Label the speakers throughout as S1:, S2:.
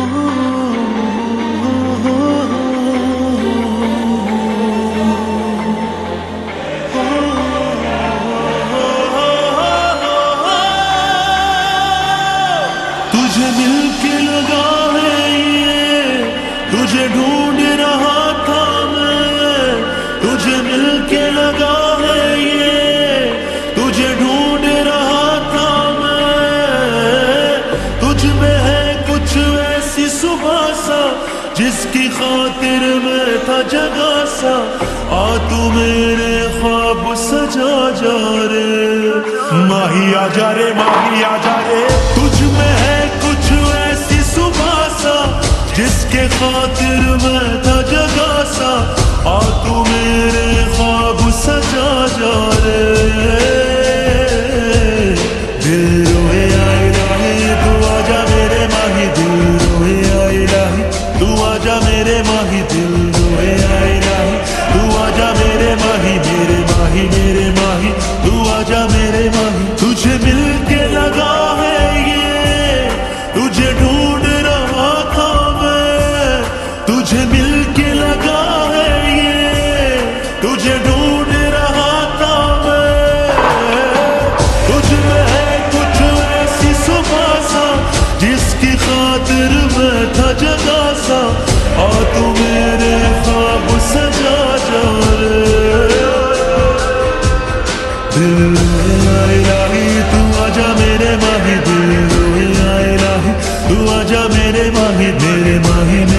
S1: तुझे तुझे ढूंढ रहा था मैं। तुझे मिल के लगा है ये। तुझे ढूंढ रहा था मैं। तुझ में है कुछ ऐसी सुबह सा, जिसकी खातिर मैं था जगा सा। आ तू मेरे ख्वाब सजा जा रे। माही आ जा रे, माही आ जा रे। तुझ में खातिर मैं था जगा सा आ तू मेरे ख्वाब सजा जा रे। मेरे माही, दिल रोए आए राहे तू आजा मेरे माही, दिल रोए आए राहे तू आजा मेरे माही मेरे माही मेरे माही, तू आजा मेरे माही। दिल तू आजा मेरे माही दिल तू आजा मेरे माही मेरे माही।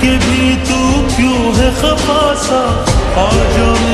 S1: के भी तू क्यों है खफासा? आ मेरी